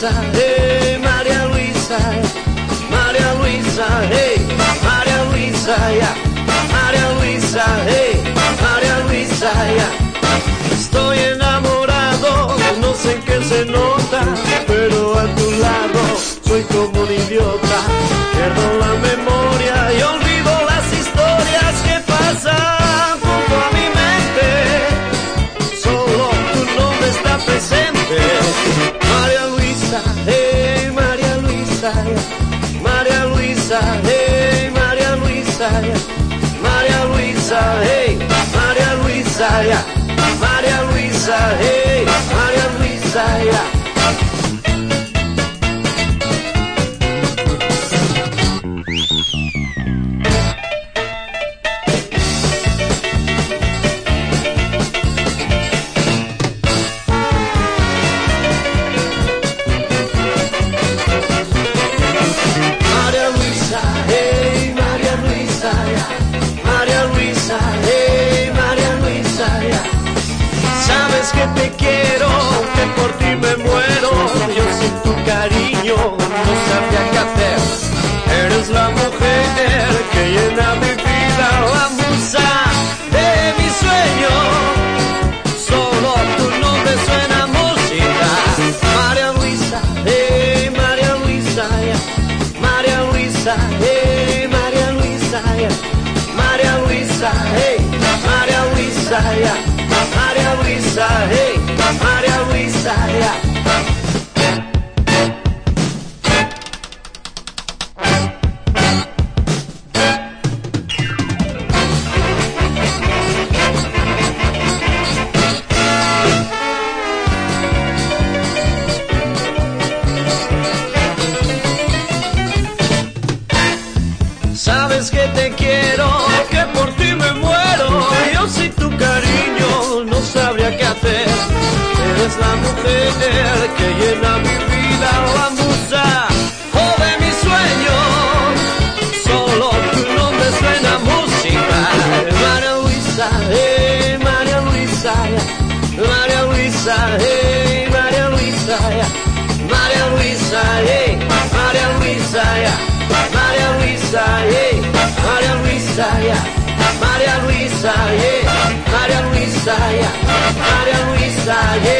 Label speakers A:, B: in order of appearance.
A: Luisa, hey, María Luisa, María Luisa, hey, María Luisa, ya, María Luisa, hey, María Luisa, María Luisa, hey, María Luisa, ya. María Luisa, hey, que te quiero, que por ti que llena mi vida, la musa oh, de mis sueños. Solo tu nombre suena música. María Luisa, hey, María Luisa. María Luisa, hey, María Luisa. María Luisa, hey, María Luisa. María Luisa, hey, María Luisa. María Luisa, yeah, María Luisa. María Luisa, yeah,